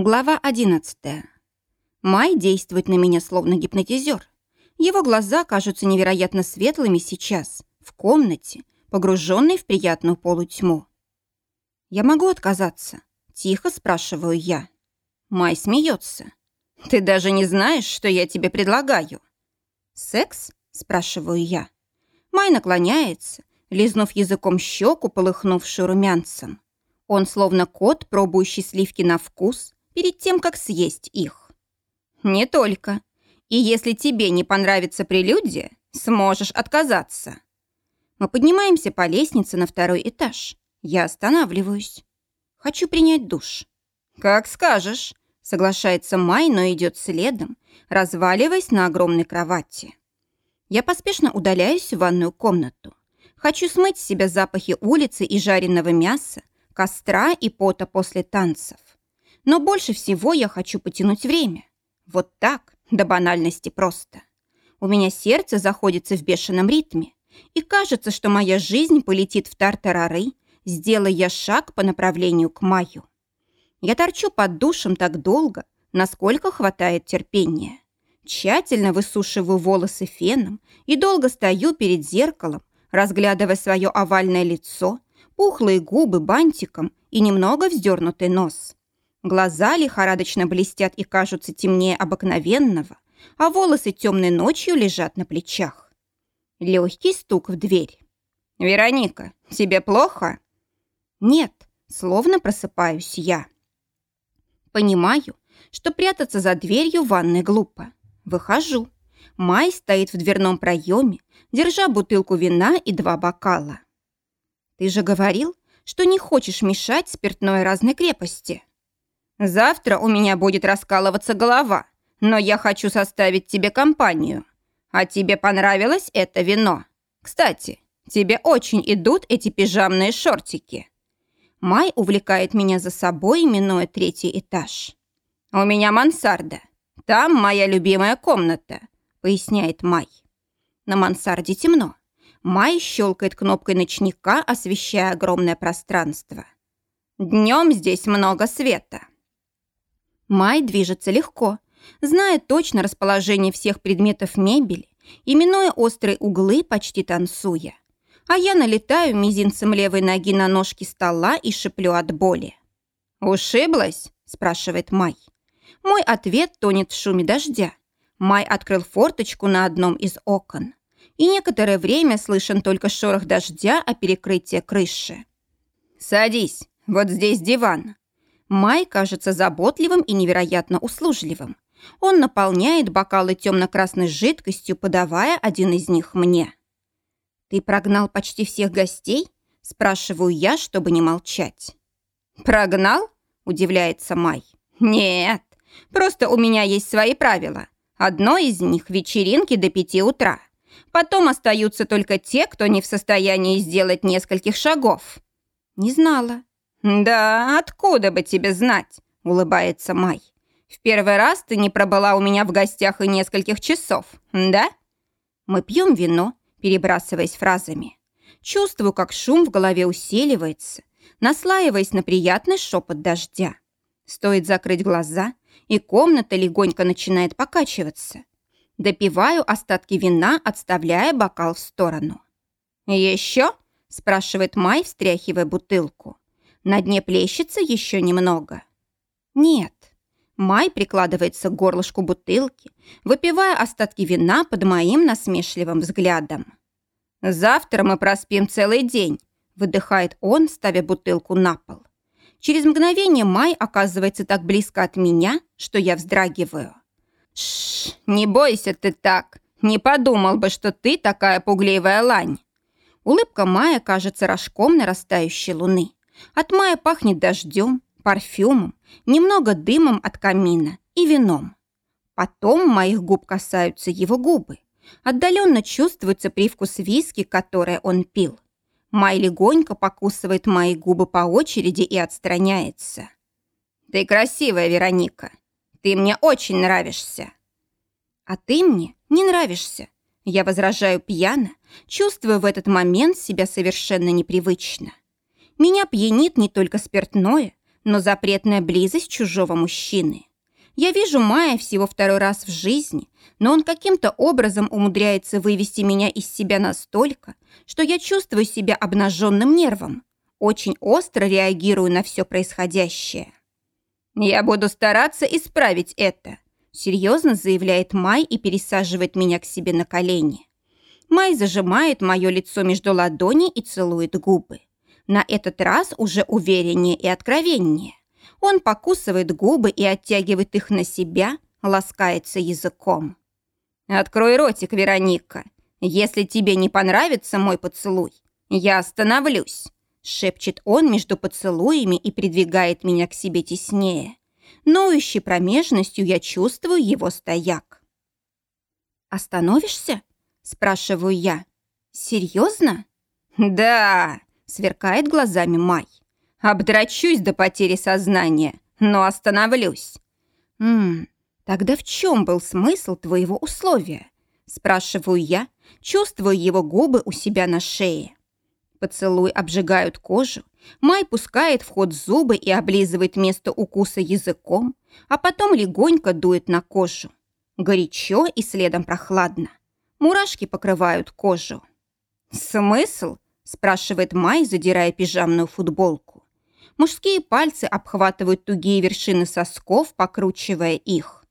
Глава 11. Май действует на меня словно гипнотизер. Его глаза кажутся невероятно светлыми сейчас, в комнате, погруженной в приятную полутьму. «Я могу отказаться?» – тихо спрашиваю я. Май смеется. «Ты даже не знаешь, что я тебе предлагаю». «Секс?» – спрашиваю я. Май наклоняется, лизнув языком щеку, полыхнувшую румянцем. Он словно кот, пробующий сливки на вкус, перед тем, как съесть их. Не только. И если тебе не понравится прелюдия, сможешь отказаться. Мы поднимаемся по лестнице на второй этаж. Я останавливаюсь. Хочу принять душ. Как скажешь, соглашается Май, но идет следом, разваливаясь на огромной кровати. Я поспешно удаляюсь в ванную комнату. Хочу смыть с себя запахи улицы и жареного мяса, костра и пота после танцев. Но больше всего я хочу потянуть время. Вот так, до банальности просто. У меня сердце заходится в бешеном ритме, и кажется, что моя жизнь полетит в тартарары, сделая шаг по направлению к маю. Я торчу под душем так долго, насколько хватает терпения. Тщательно высушиваю волосы феном и долго стою перед зеркалом, разглядывая свое овальное лицо, пухлые губы бантиком и немного вздернутый нос. Глаза лихорадочно блестят и кажутся темнее обыкновенного, а волосы темной ночью лежат на плечах. Легкий стук в дверь. «Вероника, тебе плохо?» «Нет», словно просыпаюсь я. Понимаю, что прятаться за дверью ванной глупо. Выхожу. Май стоит в дверном проеме, держа бутылку вина и два бокала. «Ты же говорил, что не хочешь мешать спиртной разной крепости?» Завтра у меня будет раскалываться голова, но я хочу составить тебе компанию. А тебе понравилось это вино? Кстати, тебе очень идут эти пижамные шортики. Май увлекает меня за собой, минуя третий этаж. У меня мансарда. Там моя любимая комната, поясняет Май. На мансарде темно. Май щелкает кнопкой ночника, освещая огромное пространство. Днем здесь много света. Май движется легко, зная точно расположение всех предметов мебели, именуя острые углы, почти танцуя. А я налетаю мизинцем левой ноги на ножки стола и шиплю от боли. «Ушиблась?» – спрашивает Май. Мой ответ тонет в шуме дождя. Май открыл форточку на одном из окон. И некоторое время слышен только шорох дождя о перекрытии крыши. «Садись, вот здесь диван. Май кажется заботливым и невероятно услужливым. Он наполняет бокалы темно-красной жидкостью, подавая один из них мне. «Ты прогнал почти всех гостей?» – спрашиваю я, чтобы не молчать. «Прогнал?» – удивляется Май. «Нет, просто у меня есть свои правила. Одно из них – вечеринки до пяти утра. Потом остаются только те, кто не в состоянии сделать нескольких шагов». «Не знала», «Да, откуда бы тебе знать?» – улыбается Май. «В первый раз ты не пробыла у меня в гостях и нескольких часов, да?» Мы пьем вино, перебрасываясь фразами. Чувствую, как шум в голове усиливается, наслаиваясь на приятный шепот дождя. Стоит закрыть глаза, и комната легонько начинает покачиваться. Допиваю остатки вина, отставляя бокал в сторону. «Еще?» – спрашивает Май, встряхивая бутылку. На дне плещется еще немного. Нет. Май прикладывается к горлышку бутылки, выпивая остатки вина под моим насмешливым взглядом. «Завтра мы проспим целый день», – выдыхает он, ставя бутылку на пол. Через мгновение Май оказывается так близко от меня, что я вздрагиваю. «Шш, не бойся ты так. Не подумал бы, что ты такая пугливая лань». Улыбка Майя кажется рожком нарастающей луны. От мая пахнет дождем, парфюмом, немного дымом от камина и вином. Потом моих губ касаются его губы. Отдаленно чувствуется привкус виски, который он пил. Май легонько покусывает мои губы по очереди и отстраняется. «Ты красивая, Вероника. Ты мне очень нравишься». «А ты мне не нравишься», я возражаю пьяно, чувствуя в этот момент себя совершенно непривычно. Меня пьянит не только спиртное, но запретная близость чужого мужчины. Я вижу Майя всего второй раз в жизни, но он каким-то образом умудряется вывести меня из себя настолько, что я чувствую себя обнаженным нервом. Очень остро реагирую на все происходящее. «Я буду стараться исправить это», — серьезно заявляет Май и пересаживает меня к себе на колени. Май зажимает мое лицо между ладоней и целует губы. На этот раз уже увереннее и откровеннее. Он покусывает губы и оттягивает их на себя, ласкается языком. «Открой ротик, Вероника. Если тебе не понравится мой поцелуй, я остановлюсь», шепчет он между поцелуями и придвигает меня к себе теснее. Ноющей промежностью я чувствую его стояк. «Остановишься?» – спрашиваю я. «Серьезно?» «Да!» – сверкает глазами Май. «Обдрачусь до потери сознания, но остановлюсь». «Ммм, тогда в чем был смысл твоего условия?» – спрашиваю я, чувствую его губы у себя на шее. Поцелуй обжигают кожу, Май пускает в ход зубы и облизывает место укуса языком, а потом легонько дует на кожу. Горячо и следом прохладно. Мурашки покрывают кожу. «Смысл?» – спрашивает Май, задирая пижамную футболку. Мужские пальцы обхватывают тугие вершины сосков, покручивая их.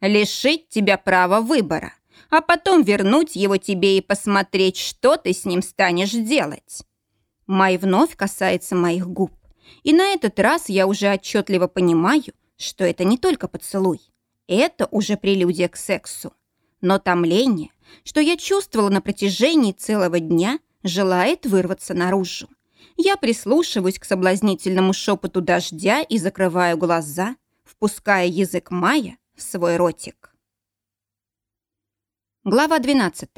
«Лишить тебя права выбора, а потом вернуть его тебе и посмотреть, что ты с ним станешь делать». Май вновь касается моих губ. И на этот раз я уже отчетливо понимаю, что это не только поцелуй. Это уже прелюдия к сексу. Но томление, что я чувствовала на протяжении целого дня, желает вырваться наружу. Я прислушиваюсь к соблазнительному шепоту дождя и закрываю глаза, впуская язык Мая в свой ротик. Глава 12.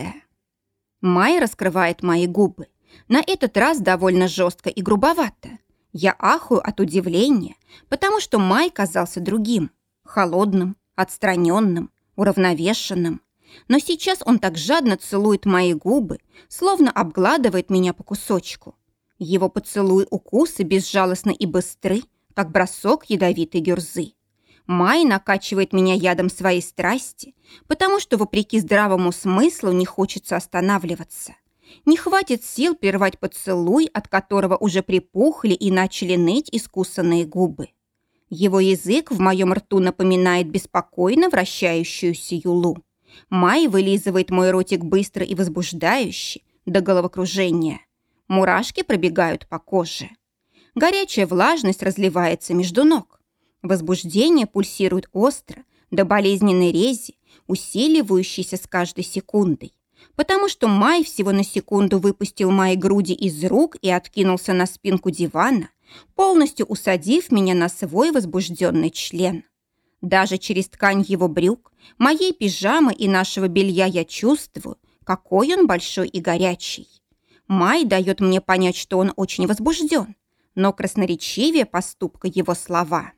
Май раскрывает мои губы. На этот раз довольно жестко и грубовато. Я ахую от удивления, потому что Май казался другим, холодным, отстраненным, уравновешенным. Но сейчас он так жадно целует мои губы, словно обгладывает меня по кусочку. Его поцелуй-укусы безжалостны и быстры, как бросок ядовитой гюрзы. Май накачивает меня ядом своей страсти, потому что, вопреки здравому смыслу, не хочется останавливаться. Не хватит сил прервать поцелуй, от которого уже припухли и начали ныть искусанные губы. Его язык в моем рту напоминает беспокойно вращающуюся юлу. Май вылизывает мой ротик быстро и возбуждающе, до головокружения. Мурашки пробегают по коже. Горячая влажность разливается между ног. Возбуждение пульсирует остро, до болезненной рези, усиливающейся с каждой секундой потому что Май всего на секунду выпустил мои груди из рук и откинулся на спинку дивана, полностью усадив меня на свой возбужденный член. Даже через ткань его брюк, моей пижамы и нашего белья я чувствую, какой он большой и горячий. Май дает мне понять, что он очень возбужден, но красноречивее поступка его слова.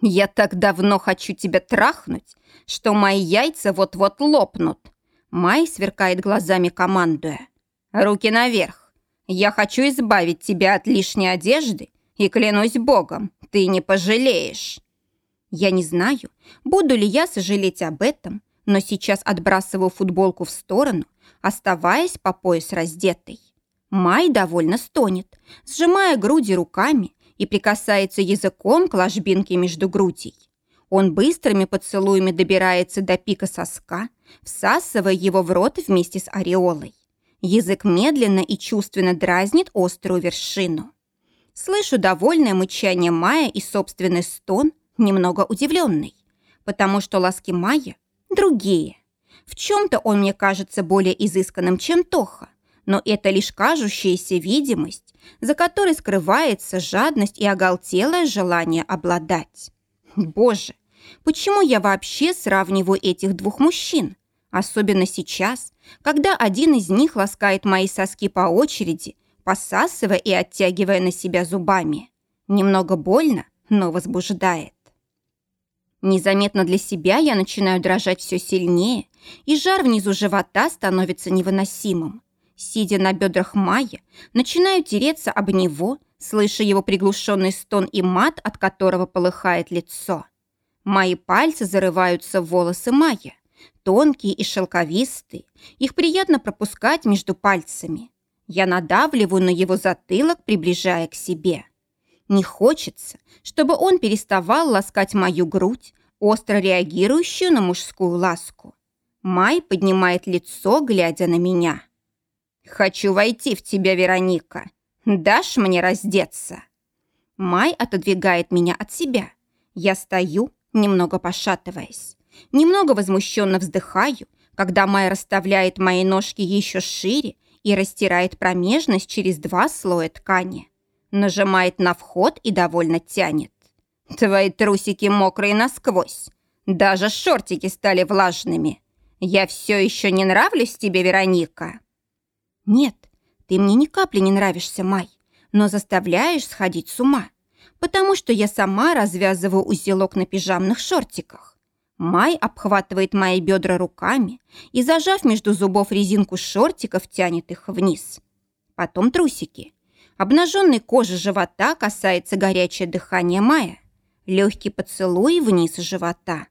«Я так давно хочу тебя трахнуть, что мои яйца вот-вот лопнут», Май сверкает глазами, командуя. «Руки наверх! Я хочу избавить тебя от лишней одежды, и клянусь богом, ты не пожалеешь!» Я не знаю, буду ли я сожалеть об этом, но сейчас отбрасываю футболку в сторону, оставаясь по пояс раздетой. Май довольно стонет, сжимая груди руками и прикасается языком к ложбинке между грудей. Он быстрыми поцелуями добирается до пика соска, всасывая его в рот вместе с ореолой. Язык медленно и чувственно дразнит острую вершину. Слышу довольное мычание Майя и собственный стон, немного удивленный, потому что ласки Майя другие. В чем-то он мне кажется более изысканным, чем Тоха, но это лишь кажущаяся видимость, за которой скрывается жадность и оголтелое желание обладать. Боже, Почему я вообще сравниваю этих двух мужчин? Особенно сейчас, когда один из них ласкает мои соски по очереди, посасывая и оттягивая на себя зубами. Немного больно, но возбуждает. Незаметно для себя я начинаю дрожать все сильнее, и жар внизу живота становится невыносимым. Сидя на бедрах Майя, начинаю тереться об него, слыша его приглушенный стон и мат, от которого полыхает лицо. Мои пальцы зарываются в волосы Майя, тонкие и шелковистые, их приятно пропускать между пальцами. Я надавливаю на его затылок, приближая к себе. Не хочется, чтобы он переставал ласкать мою грудь, остро реагирующую на мужскую ласку. Май поднимает лицо, глядя на меня. «Хочу войти в тебя, Вероника. Дашь мне раздеться?» Май отодвигает меня от себя. Я стою, немного пошатываясь. Немного возмущенно вздыхаю, когда Май расставляет мои ножки еще шире и растирает промежность через два слоя ткани. Нажимает на вход и довольно тянет. «Твои трусики мокрые насквозь. Даже шортики стали влажными. Я все еще не нравлюсь тебе, Вероника?» «Нет, ты мне ни капли не нравишься, Май, но заставляешь сходить с ума, потому что я сама развязываю узелок на пижамных шортиках. Май обхватывает мои бедра руками и, зажав между зубов резинку шортиков, тянет их вниз. Потом трусики. Обнаженной кожи живота касается горячее дыхание Мая. Легкий поцелуй вниз живота.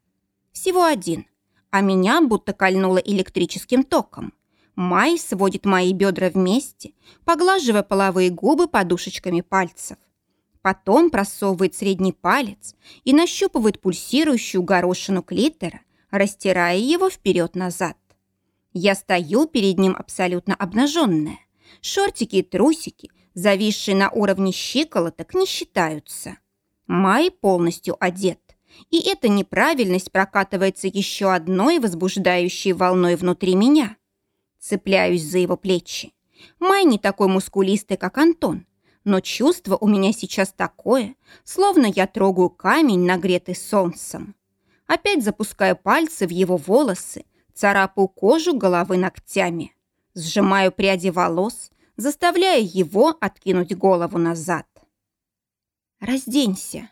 Всего один. А меня будто кольнуло электрическим током. Май сводит мои бедра вместе, поглаживая половые губы подушечками пальцев. Потом просовывает средний палец и нащупывает пульсирующую горошину клитора, растирая его вперед-назад. Я стою перед ним абсолютно обнаженная. Шортики и трусики, зависшие на уровне щиколоток, не считаются. Май полностью одет. И эта неправильность прокатывается еще одной возбуждающей волной внутри меня. Цепляюсь за его плечи. Май не такой мускулистый, как Антон, но чувство у меня сейчас такое, словно я трогаю камень, нагретый солнцем. Опять запускаю пальцы в его волосы, царапаю кожу головы ногтями. Сжимаю пряди волос, заставляя его откинуть голову назад. «Разденься».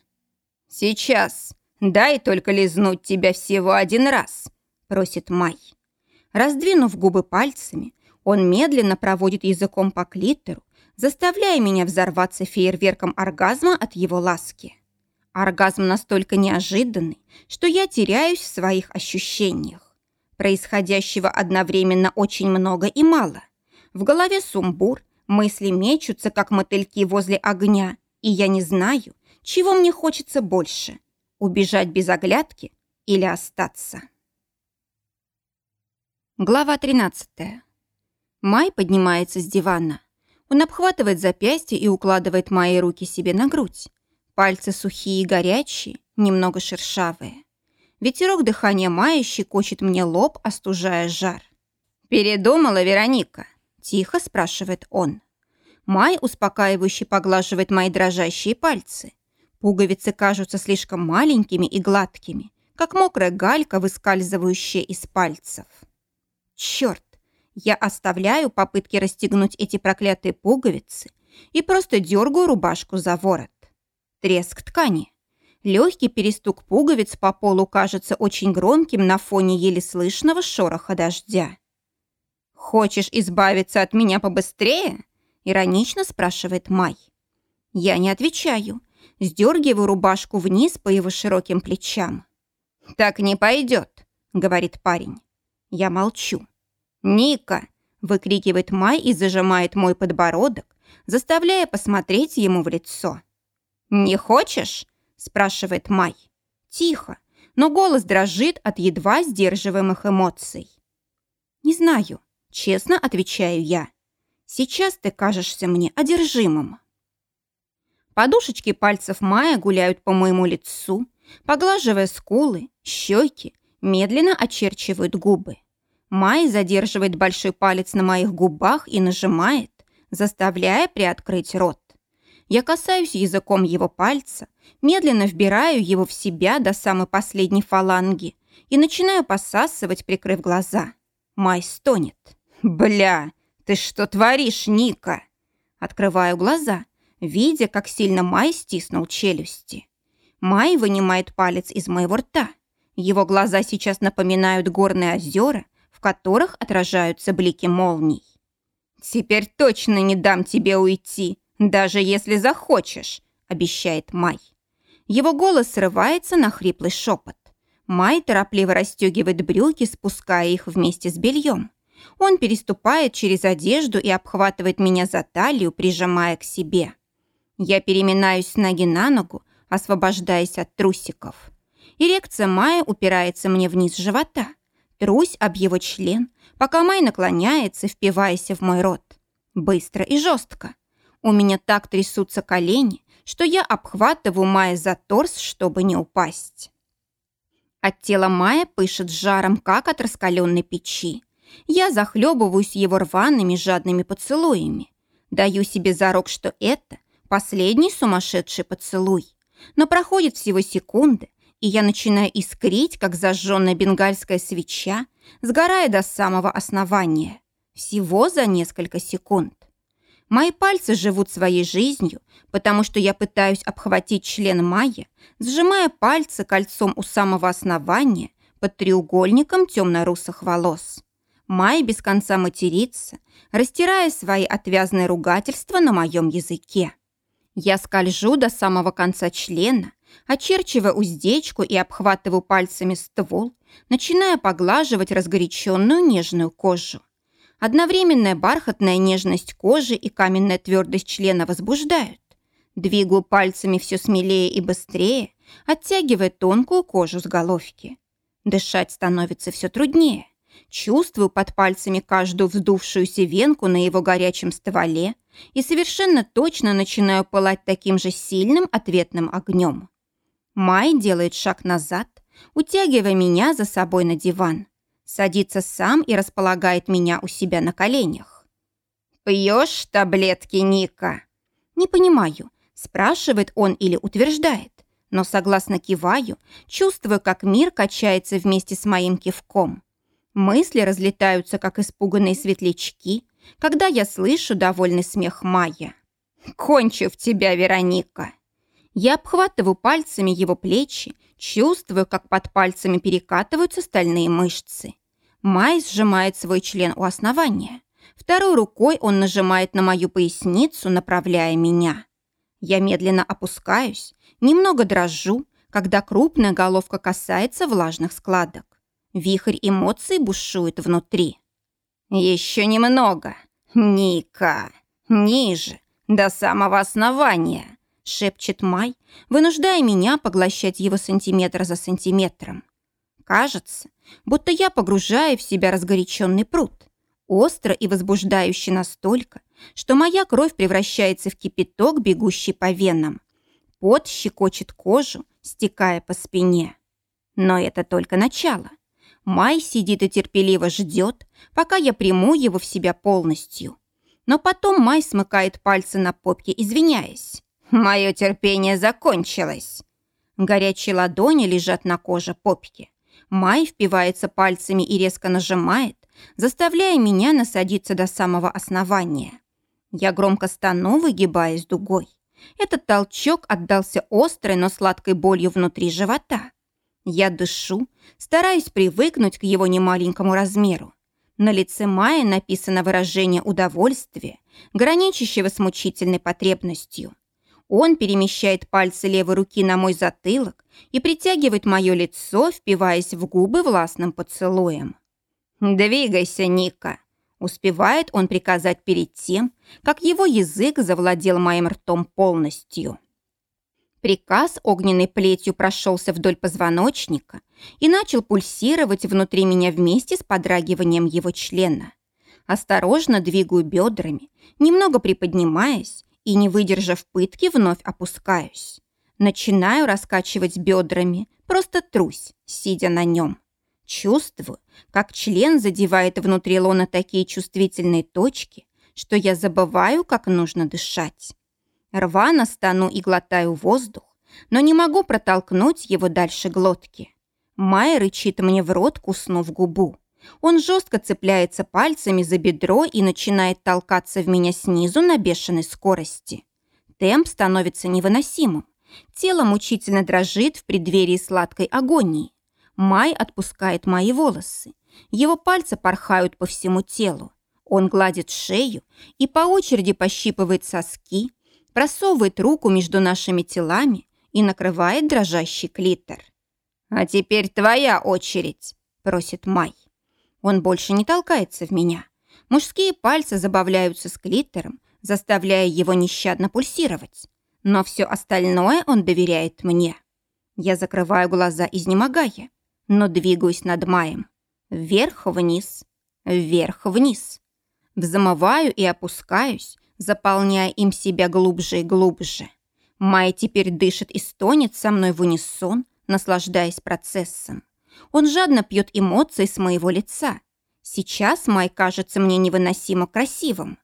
«Сейчас. Дай только лизнуть тебя всего один раз», — просит Май. Раздвинув губы пальцами, он медленно проводит языком по клитору, заставляя меня взорваться фейерверком оргазма от его ласки. Оргазм настолько неожиданный, что я теряюсь в своих ощущениях. Происходящего одновременно очень много и мало. В голове сумбур, мысли мечутся, как мотыльки возле огня, и я не знаю, чего мне хочется больше – убежать без оглядки или остаться. Глава 13. Май поднимается с дивана. Он обхватывает запястье и укладывает мои руки себе на грудь. Пальцы сухие и горячие, немного шершавые. Ветерок дыхания Майи щекочет мне лоб, остужая жар. «Передумала, Вероника?» – тихо спрашивает он. Май успокаивающе поглаживает мои дрожащие пальцы. Пуговицы кажутся слишком маленькими и гладкими, как мокрая галька, выскальзывающая из пальцев. Черт! Я оставляю попытки расстегнуть эти проклятые пуговицы и просто дергаю рубашку за ворот. Треск ткани. Легкий перестук пуговиц по полу кажется очень громким на фоне еле слышного шороха дождя. «Хочешь избавиться от меня побыстрее?» – иронично спрашивает Май. Я не отвечаю. Сдергиваю рубашку вниз по его широким плечам. «Так не пойдет», – говорит парень. Я молчу. «Ника!» – выкрикивает Май и зажимает мой подбородок, заставляя посмотреть ему в лицо. «Не хочешь?» – спрашивает Май. Тихо, но голос дрожит от едва сдерживаемых эмоций. «Не знаю», – честно отвечаю я. «Сейчас ты кажешься мне одержимым». Подушечки пальцев Майя гуляют по моему лицу, поглаживая скулы, щеки, медленно очерчивают губы. Май задерживает большой палец на моих губах и нажимает, заставляя приоткрыть рот. Я касаюсь языком его пальца, медленно вбираю его в себя до самой последней фаланги и начинаю посасывать, прикрыв глаза. Май стонет. «Бля, ты что творишь, Ника?» Открываю глаза, видя, как сильно Май стиснул челюсти. Май вынимает палец из моего рта. Его глаза сейчас напоминают горные озера, в которых отражаются блики молний. «Теперь точно не дам тебе уйти, «Даже если захочешь», — обещает Май. Его голос срывается на хриплый шепот. Май торопливо расстегивает брюки, спуская их вместе с бельем. Он переступает через одежду и обхватывает меня за талию, прижимая к себе. Я переминаюсь с ноги на ногу, освобождаясь от трусиков. Эрекция Майя упирается мне вниз живота. Трусь об его член, пока Май наклоняется, впиваясь в мой рот. Быстро и жестко. У меня так трясутся колени, что я обхватываю Майя за торс, чтобы не упасть. От тела Майя пышет жаром, как от раскаленной печи. Я захлебываюсь его рваными жадными поцелуями. Даю себе зарок, что это последний сумасшедший поцелуй. Но проходит всего секунды, и я начинаю искрить, как зажженная бенгальская свеча, сгорая до самого основания. Всего за несколько секунд. Мои пальцы живут своей жизнью, потому что я пытаюсь обхватить член Майя, сжимая пальцы кольцом у самого основания под треугольником темно-русых волос. Май без конца матерится, растирая свои отвязные ругательства на моем языке. Я скольжу до самого конца члена, очерчивая уздечку и обхватываю пальцами ствол, начиная поглаживать разгоряченную нежную кожу. Одновременная бархатная нежность кожи и каменная твердость члена возбуждают. Двигаю пальцами все смелее и быстрее, оттягивая тонкую кожу с головки. Дышать становится все труднее. Чувствую под пальцами каждую вздувшуюся венку на его горячем стволе и совершенно точно начинаю пылать таким же сильным ответным огнем. Май делает шаг назад, утягивая меня за собой на диван. Садится сам и располагает меня у себя на коленях. «Пьешь таблетки, Ника?» «Не понимаю, спрашивает он или утверждает, но согласно киваю, чувствую, как мир качается вместе с моим кивком. Мысли разлетаются, как испуганные светлячки, когда я слышу довольный смех Майя. «Кончу в тебя, Вероника!» Я обхватываю пальцами его плечи, чувствую, как под пальцами перекатываются стальные мышцы. Май сжимает свой член у основания. Второй рукой он нажимает на мою поясницу, направляя меня. Я медленно опускаюсь, немного дрожу, когда крупная головка касается влажных складок. Вихрь эмоций бушует внутри. «Еще немного. Ника. Ниже. До самого основания», — шепчет Май, вынуждая меня поглощать его сантиметр за сантиметром. Кажется, будто я погружаю в себя разгоряченный пруд, остро и возбуждающий настолько, что моя кровь превращается в кипяток, бегущий по венам. Пот щекочет кожу, стекая по спине. Но это только начало. Май сидит и терпеливо ждет, пока я приму его в себя полностью. Но потом Май смыкает пальцы на попке, извиняясь. «Мое терпение закончилось». Горячие ладони лежат на коже попки. Май впивается пальцами и резко нажимает, заставляя меня насадиться до самого основания. Я громко стану, выгибаясь дугой. Этот толчок отдался острой, но сладкой болью внутри живота. Я дышу, стараюсь привыкнуть к его немаленькому размеру. На лице Майи написано выражение удовольствия, граничащего с мучительной потребностью. Он перемещает пальцы левой руки на мой затылок и притягивает мое лицо, впиваясь в губы властным поцелуем. «Двигайся, Ника!» Успевает он приказать перед тем, как его язык завладел моим ртом полностью. Приказ огненной плетью прошелся вдоль позвоночника и начал пульсировать внутри меня вместе с подрагиванием его члена. Осторожно двигаю бедрами, немного приподнимаясь и, не выдержав пытки, вновь опускаюсь. Начинаю раскачивать бедрами, просто трусь, сидя на нем. Чувствую, как член задевает внутри лона такие чувствительные точки, что я забываю, как нужно дышать. Рвано стану и глотаю воздух, но не могу протолкнуть его дальше глотки. Май рычит мне в рот, куснув губу. Он жестко цепляется пальцами за бедро и начинает толкаться в меня снизу на бешеной скорости. Темп становится невыносимым. Тело мучительно дрожит в преддверии сладкой агонии. Май отпускает мои волосы. Его пальцы порхают по всему телу. Он гладит шею и по очереди пощипывает соски, просовывает руку между нашими телами и накрывает дрожащий клитор. «А теперь твоя очередь», — просит Май. Он больше не толкается в меня. Мужские пальцы забавляются с клитором, заставляя его нещадно пульсировать. Но все остальное он доверяет мне. Я закрываю глаза, изнемогая, но двигаюсь над Маем. Вверх-вниз, вверх-вниз. Взмываю и опускаюсь, заполняя им себя глубже и глубже. Май теперь дышит и стонет со мной в унисон, наслаждаясь процессом. Он жадно пьет эмоции с моего лица. Сейчас Май кажется мне невыносимо красивым.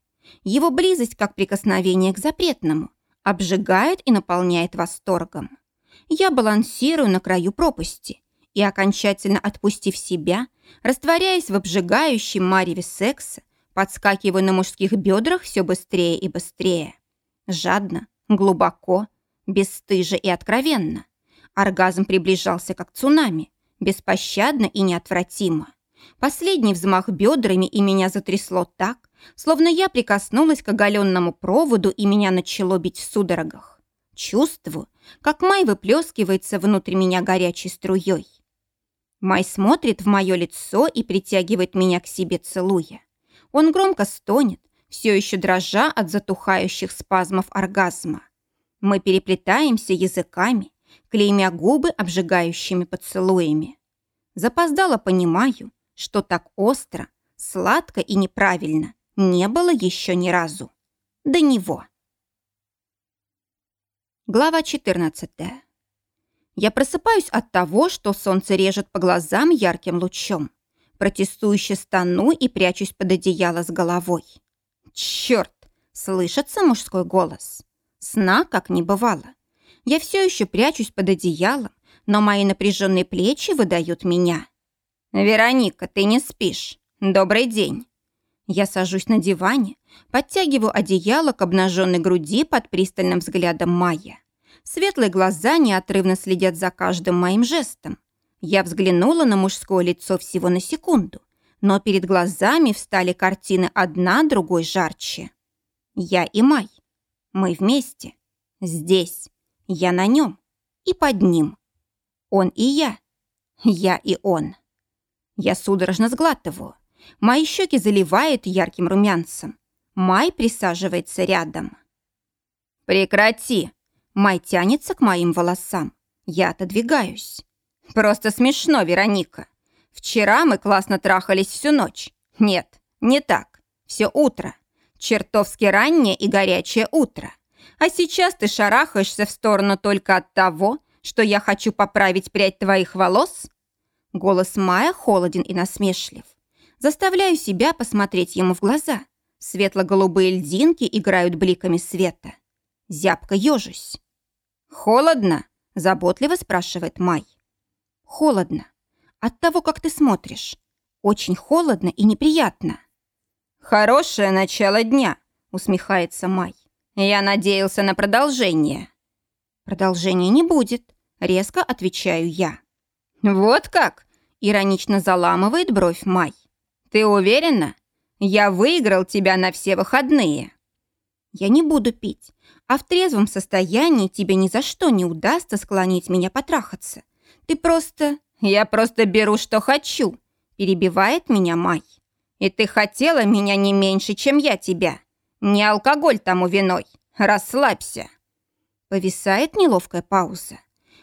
Его близость, как прикосновение к запретному, обжигает и наполняет восторгом. Я балансирую на краю пропасти и, окончательно отпустив себя, растворяясь в обжигающем мареве секса, подскакиваю на мужских бедрах все быстрее и быстрее. Жадно, глубоко, бесстыже и откровенно. Оргазм приближался как цунами, беспощадно и неотвратимо. Последний взмах бедрами и меня затрясло так, словно я прикоснулась к оголенному проводу и меня начало бить в судорогах. Чувствую, как Май выплескивается внутрь меня горячей струей. Май смотрит в мое лицо и притягивает меня к себе, целуя. Он громко стонет, все еще дрожа от затухающих спазмов оргазма. Мы переплетаемся языками, клеймя губы обжигающими поцелуями. Запоздало понимаю, что так остро, сладко и неправильно не было еще ни разу. До него. Глава 14. Я просыпаюсь от того, что солнце режет по глазам ярким лучом. Протестующе стану и прячусь под одеяло с головой. Черт! Слышится мужской голос. Сна как не бывало. Я все еще прячусь под одеялом, но мои напряженные плечи выдают меня. «Вероника, ты не спишь. Добрый день». Я сажусь на диване, подтягиваю одеяло к обнаженной груди под пристальным взглядом Майя. Светлые глаза неотрывно следят за каждым моим жестом. Я взглянула на мужское лицо всего на секунду, но перед глазами встали картины одна другой жарче. Я и Май. Мы вместе. Здесь. Я на нем. И под ним. Он и я. Я и он. Я судорожно сглатываю. Мои щеки заливает ярким румянцем. Май присаживается рядом. «Прекрати!» Май тянется к моим волосам. Я отодвигаюсь. «Просто смешно, Вероника. Вчера мы классно трахались всю ночь. Нет, не так. Все утро. Чертовски раннее и горячее утро. А сейчас ты шарахаешься в сторону только от того, что я хочу поправить прядь твоих волос?» Голос Майя холоден и насмешлив. Заставляю себя посмотреть ему в глаза. Светло-голубые льдинки играют бликами света. Зябко ежусь. «Холодно?» – заботливо спрашивает Май. «Холодно. От того, как ты смотришь. Очень холодно и неприятно». «Хорошее начало дня», – усмехается Май. «Я надеялся на продолжение». «Продолжения не будет», – резко отвечаю я. «Вот как?» – иронично заламывает бровь Май. «Ты уверена? Я выиграл тебя на все выходные». «Я не буду пить, а в трезвом состоянии тебе ни за что не удастся склонить меня потрахаться. Ты просто... Я просто беру, что хочу», – перебивает меня Май. «И ты хотела меня не меньше, чем я тебя. Не алкоголь тому виной. Расслабься». Повисает неловкая пауза.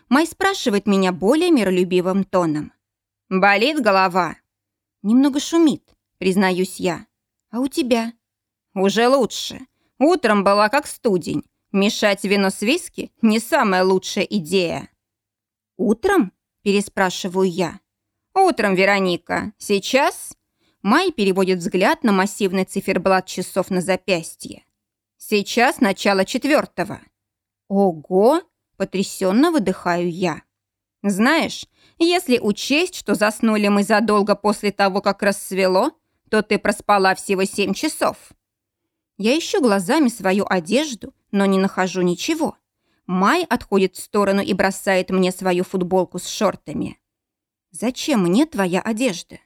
Май спрашивает меня более миролюбивым тоном. «Болит голова?» «Немного шумит», признаюсь я. «А у тебя?» «Уже лучше. Утром была как студень. Мешать вино с виски – не самая лучшая идея». «Утром?» – переспрашиваю я. «Утром, Вероника. Сейчас?» Май переводит взгляд на массивный циферблат часов на запястье. «Сейчас начало четвертого». «Ого!» Потрясенно выдыхаю я. Знаешь, если учесть, что заснули мы задолго после того, как рассвело, то ты проспала всего семь часов. Я ищу глазами свою одежду, но не нахожу ничего. Май отходит в сторону и бросает мне свою футболку с шортами. «Зачем мне твоя одежда?»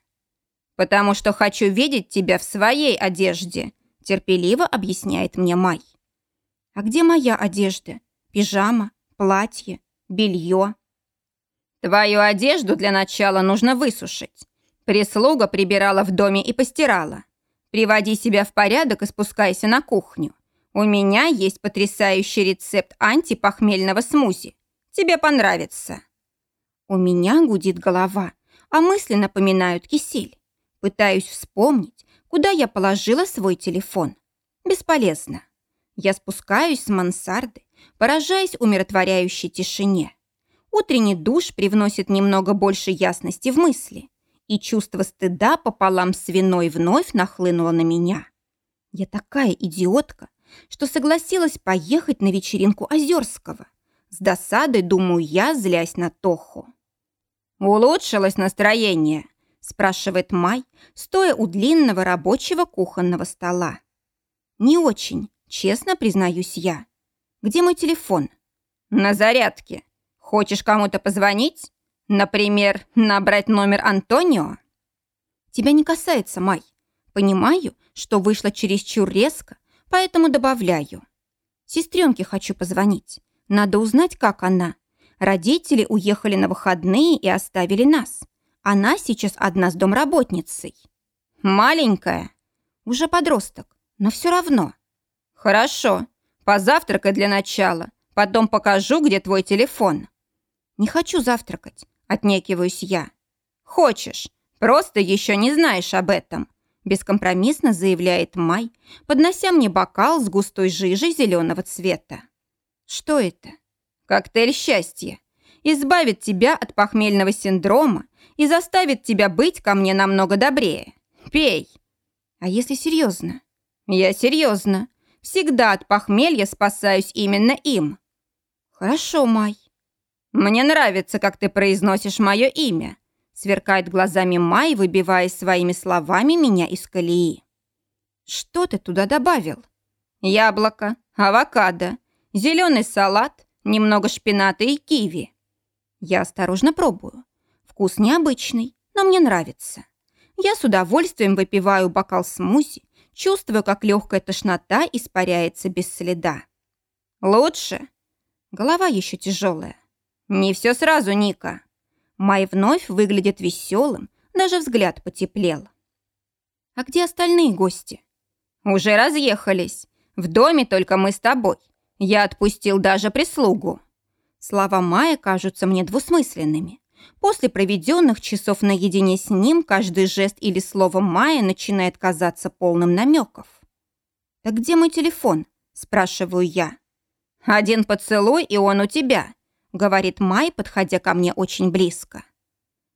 «Потому что хочу видеть тебя в своей одежде», терпеливо объясняет мне Май. А где моя одежда? Пижама, платье, белье? Твою одежду для начала нужно высушить. Прислуга прибирала в доме и постирала. Приводи себя в порядок и спускайся на кухню. У меня есть потрясающий рецепт антипохмельного смузи. Тебе понравится. У меня гудит голова, а мысли напоминают кисель. Пытаюсь вспомнить, куда я положила свой телефон. Бесполезно. Я спускаюсь с мансарды, поражаясь умиротворяющей тишине. Утренний душ привносит немного больше ясности в мысли, и чувство стыда пополам с виной вновь нахлынуло на меня. Я такая идиотка, что согласилась поехать на вечеринку Озерского. С досадой думаю я, злясь на Тоху. «Улучшилось настроение?» спрашивает Май, стоя у длинного рабочего кухонного стола. «Не очень, честно признаюсь я. Где мой телефон?» «На зарядке. Хочешь кому-то позвонить? Например, набрать номер Антонио?» «Тебя не касается, Май. Понимаю, что вышло чересчур резко, поэтому добавляю. Сестренке хочу позвонить. Надо узнать, как она. Родители уехали на выходные и оставили нас. Она сейчас одна с домработницей. Маленькая. Уже подросток, но все равно. Хорошо. Позавтракай для начала. Потом покажу, где твой телефон. Не хочу завтракать, отнекиваюсь я. Хочешь, просто еще не знаешь об этом. Бескомпромиссно заявляет Май, поднося мне бокал с густой жижей зеленого цвета. Что это? Коктейль счастья. Избавит тебя от похмельного синдрома и заставит тебя быть ко мне намного добрее. Пей. А если серьезно? Я серьезно. Всегда от похмелья спасаюсь именно им. Хорошо, Май. «Мне нравится, как ты произносишь мое имя», сверкает глазами Май, выбивая своими словами меня из колеи. «Что ты туда добавил?» «Яблоко, авокадо, зеленый салат, немного шпината и киви». Я осторожно пробую. Вкус необычный, но мне нравится. Я с удовольствием выпиваю бокал смузи, чувствую, как легкая тошнота испаряется без следа. «Лучше?» Голова еще тяжелая. «Не все сразу, Ника». Май вновь выглядит веселым, даже взгляд потеплел. «А где остальные гости?» «Уже разъехались. В доме только мы с тобой. Я отпустил даже прислугу». Слова Майя кажутся мне двусмысленными. После проведенных часов наедине с ним каждый жест или слово Майя начинает казаться полным намеков. «Так где мой телефон?» – спрашиваю я. «Один поцелуй, и он у тебя говорит Май, подходя ко мне очень близко.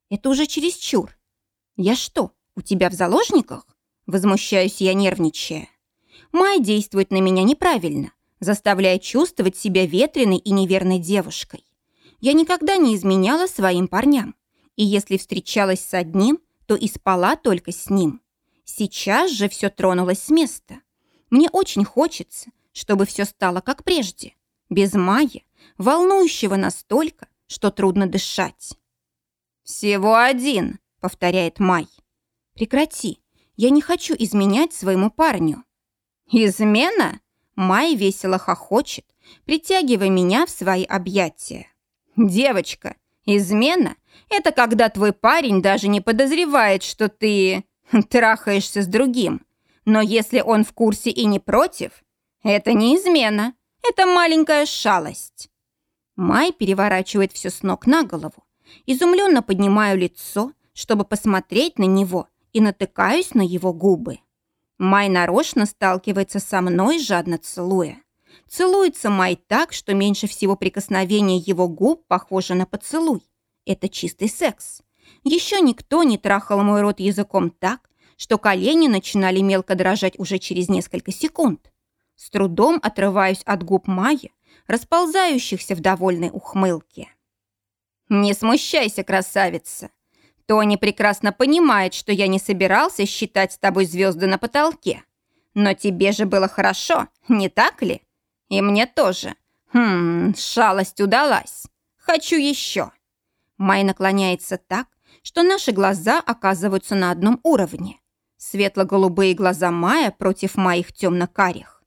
Это уже чересчур. Я что, у тебя в заложниках? Возмущаюсь я, нервничая. Май действует на меня неправильно, заставляя чувствовать себя ветреной и неверной девушкой. Я никогда не изменяла своим парням. И если встречалась с одним, то и спала только с ним. Сейчас же все тронулось с места. Мне очень хочется, чтобы все стало как прежде. Без Майи, волнующего настолько, что трудно дышать. «Всего один», — повторяет Май. «Прекрати, я не хочу изменять своему парню». «Измена?» — Май весело хохочет, притягивая меня в свои объятия. «Девочка, измена — это когда твой парень даже не подозревает, что ты трахаешься с другим. Но если он в курсе и не против, это не измена, это маленькая шалость». Май переворачивает все с ног на голову. Изумленно поднимаю лицо, чтобы посмотреть на него, и натыкаюсь на его губы. Май нарочно сталкивается со мной, жадно целуя. Целуется Май так, что меньше всего прикосновение его губ похоже на поцелуй. Это чистый секс. Еще никто не трахал мой рот языком так, что колени начинали мелко дрожать уже через несколько секунд. С трудом отрываюсь от губ Майя расползающихся в довольной ухмылке. «Не смущайся, красавица. Тони прекрасно понимает, что я не собирался считать с тобой звезды на потолке. Но тебе же было хорошо, не так ли? И мне тоже. Хм, шалость удалась. Хочу еще». Май наклоняется так, что наши глаза оказываются на одном уровне. Светло-голубые глаза Мая против моих темно-карих.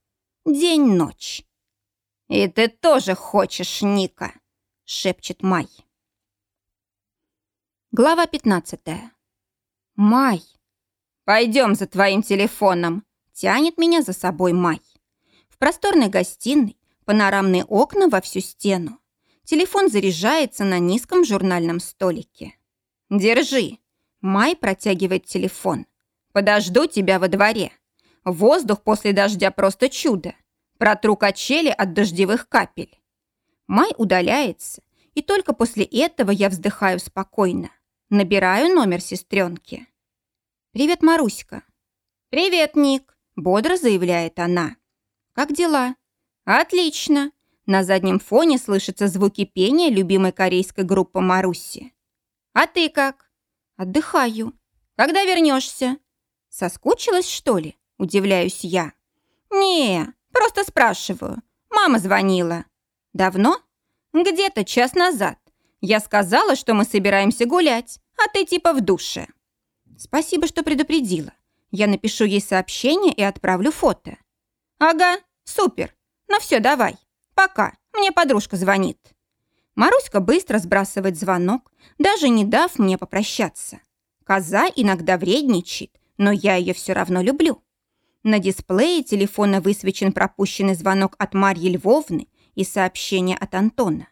День-ночь. «И ты тоже хочешь, Ника!» — шепчет Май. Глава 15. Май. «Пойдем за твоим телефоном!» — тянет меня за собой Май. В просторной гостиной панорамные окна во всю стену. Телефон заряжается на низком журнальном столике. «Держи!» Май протягивает телефон. «Подожду тебя во дворе. Воздух после дождя просто чудо. Протру качели от дождевых капель». Май удаляется, и только после этого я вздыхаю спокойно. Набираю номер сестренки. «Привет, Маруська». «Привет, Ник», — бодро заявляет она. «Как дела?» «Отлично». На заднем фоне слышатся звуки пения любимой корейской группы Маруси. «А ты как?» «Отдыхаю». «Когда вернешься?» «Соскучилась, что ли?» – удивляюсь я. «Не, просто спрашиваю. Мама звонила». «Давно?» «Где-то час назад. Я сказала, что мы собираемся гулять, а ты типа в душе». «Спасибо, что предупредила. Я напишу ей сообщение и отправлю фото». «Ага, супер. Ну все, давай. Пока. Мне подружка звонит». Маруська быстро сбрасывает звонок, даже не дав мне попрощаться. Коза иногда вредничает, но я ее все равно люблю. На дисплее телефона высвечен пропущенный звонок от Марьи Львовны и сообщение от Антона.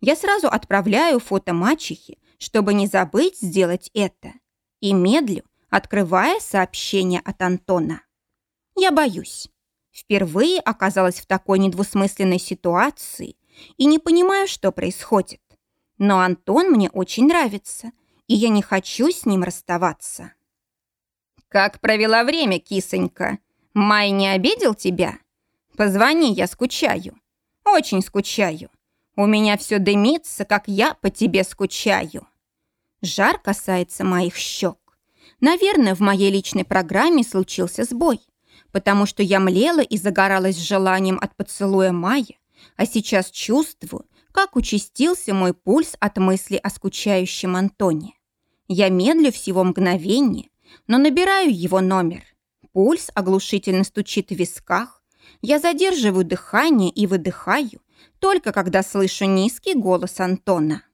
Я сразу отправляю фото мачехи, чтобы не забыть сделать это. И медлю, открывая сообщение от Антона. Я боюсь. Впервые оказалась в такой недвусмысленной ситуации и не понимаю, что происходит. Но Антон мне очень нравится, и я не хочу с ним расставаться. «Как провела время, кисонька? Май не обидел тебя? Позвони, я скучаю. Очень скучаю. У меня все дымится, как я по тебе скучаю». Жар касается моих щек. Наверное, в моей личной программе случился сбой потому что я млела и загоралась желанием от поцелуя Майя, а сейчас чувствую, как участился мой пульс от мысли о скучающем Антоне. Я медлю всего мгновение, но набираю его номер. Пульс оглушительно стучит в висках. Я задерживаю дыхание и выдыхаю, только когда слышу низкий голос Антона.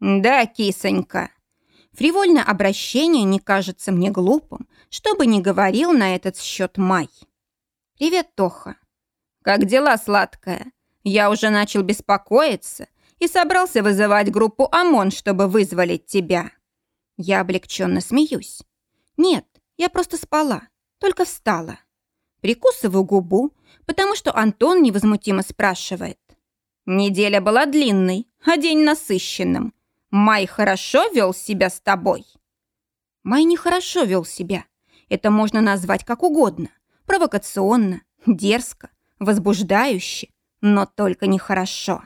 «Да, кисонька». Фривольное обращение не кажется мне глупым, что бы ни говорил на этот счет Май. «Привет, Тоха». «Как дела, сладкая? Я уже начал беспокоиться и собрался вызывать группу ОМОН, чтобы вызволить тебя». Я облегченно смеюсь. «Нет, я просто спала, только встала». Прикусываю губу, потому что Антон невозмутимо спрашивает. «Неделя была длинной, а день насыщенным. Май хорошо вел себя с тобой?» Май нехорошо вел себя. Это можно назвать как угодно. Провокационно, дерзко, возбуждающе, но только нехорошо.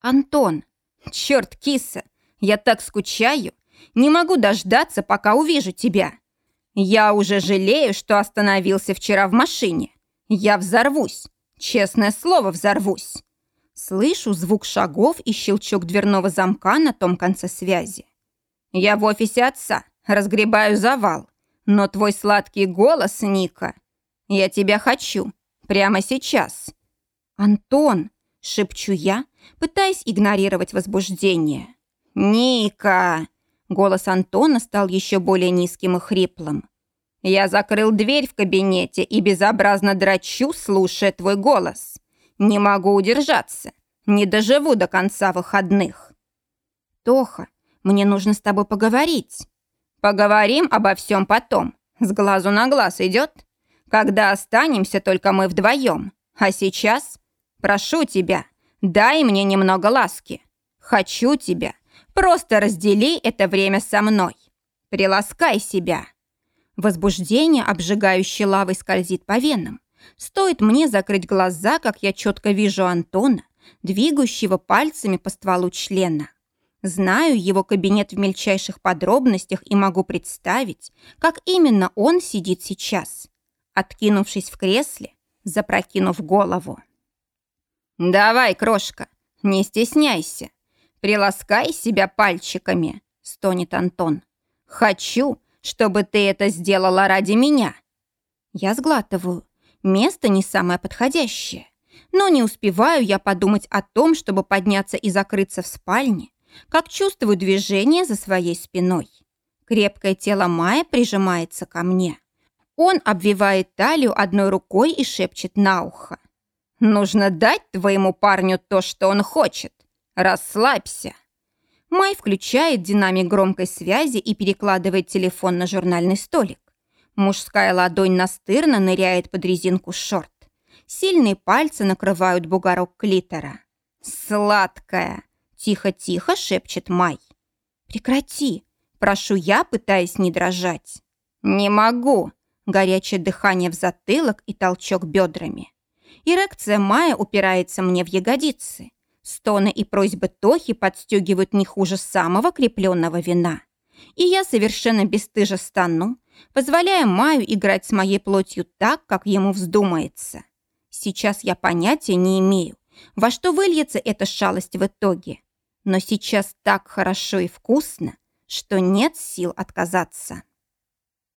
«Антон, черт, киса, я так скучаю. Не могу дождаться, пока увижу тебя. Я уже жалею, что остановился вчера в машине. Я взорвусь. Честное слово, взорвусь». Слышу звук шагов и щелчок дверного замка на том конце связи. «Я в офисе отца, разгребаю завал. Но твой сладкий голос, Ника, я тебя хочу. Прямо сейчас. Антон, шепчу я, пытаясь игнорировать возбуждение. Ника! Голос Антона стал еще более низким и хриплым. Я закрыл дверь в кабинете и безобразно драчу, слушая твой голос. Не могу удержаться. Не доживу до конца выходных. Тоха, мне нужно с тобой поговорить. Поговорим обо всем потом. С глазу на глаз идет? Когда останемся только мы вдвоем. А сейчас прошу тебя, дай мне немного ласки. Хочу тебя. Просто раздели это время со мной. Приласкай себя. Возбуждение, обжигающей лавой, скользит по венам. Стоит мне закрыть глаза, как я четко вижу Антона, двигающего пальцами по стволу члена. Знаю его кабинет в мельчайших подробностях и могу представить, как именно он сидит сейчас, откинувшись в кресле, запрокинув голову. «Давай, крошка, не стесняйся. Приласкай себя пальчиками», — стонет Антон. «Хочу, чтобы ты это сделала ради меня». Я сглатываю. Место не самое подходящее. Но не успеваю я подумать о том, чтобы подняться и закрыться в спальне, как чувствую движение за своей спиной. Крепкое тело Мая прижимается ко мне. Он обвивает талию одной рукой и шепчет на ухо. «Нужно дать твоему парню то, что он хочет. Расслабься». Май включает динамик громкой связи и перекладывает телефон на журнальный столик. Мужская ладонь настырно ныряет под резинку шорт. Сильные пальцы накрывают бугорок клитора. «Сладкая!» – тихо-тихо шепчет Май. «Прекрати!» – прошу я, пытаясь не дрожать. «Не могу!» – горячее дыхание в затылок и толчок бедрами. Эрекция Майя упирается мне в ягодицы. Стоны и просьбы Тохи подстегивают не хуже самого крепленного вина. И я совершенно бесстыжо стану, позволяя Маю играть с моей плотью так, как ему вздумается. Сейчас я понятия не имею, во что выльется эта шалость в итоге. Но сейчас так хорошо и вкусно, что нет сил отказаться.